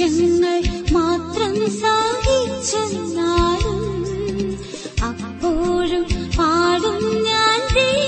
നിമിഷങ്ങൾ മാത്രം സാധിച്ചെന്നാലും അപ്പോഴും പാടും ഞാൻ ദൈവം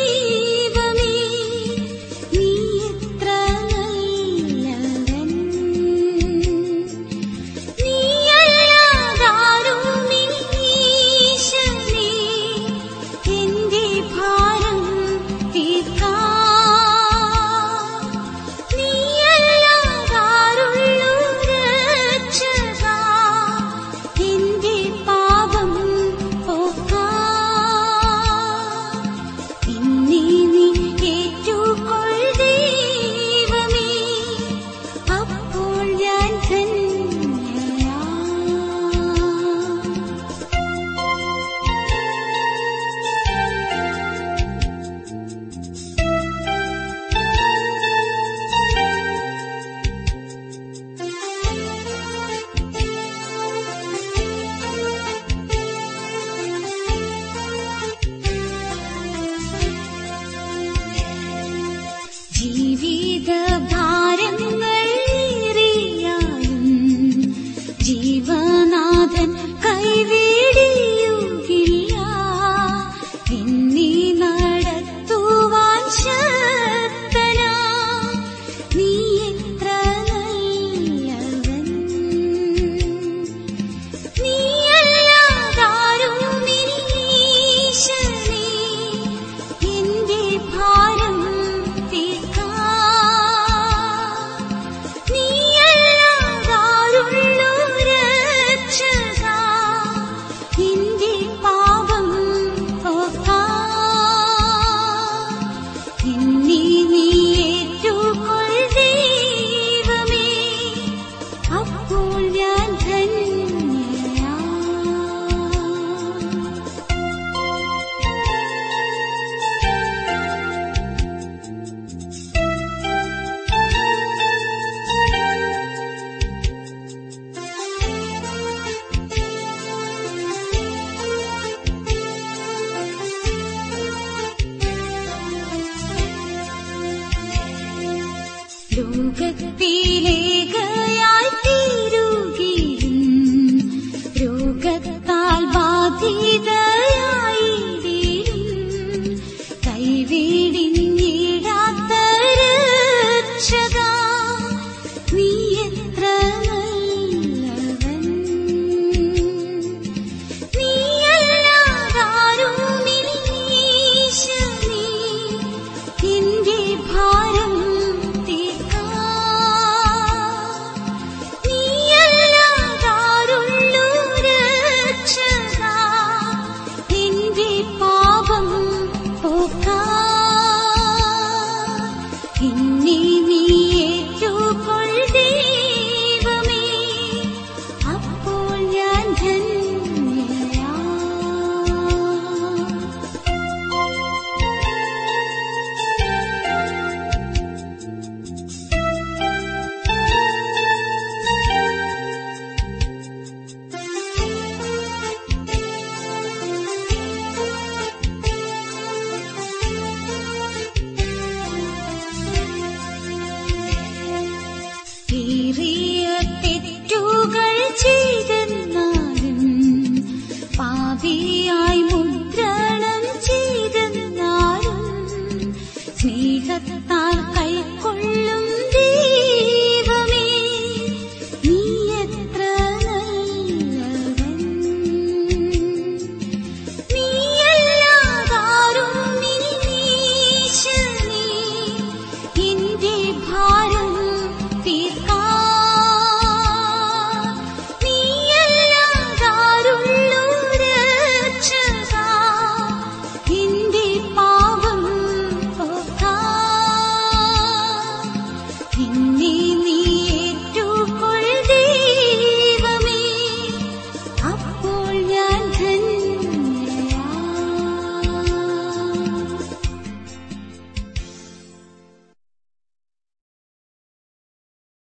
രോഗത്തിലേക്കായി തീരുകയും രോഗത്താൽ ബാധിതയായി കൈവീ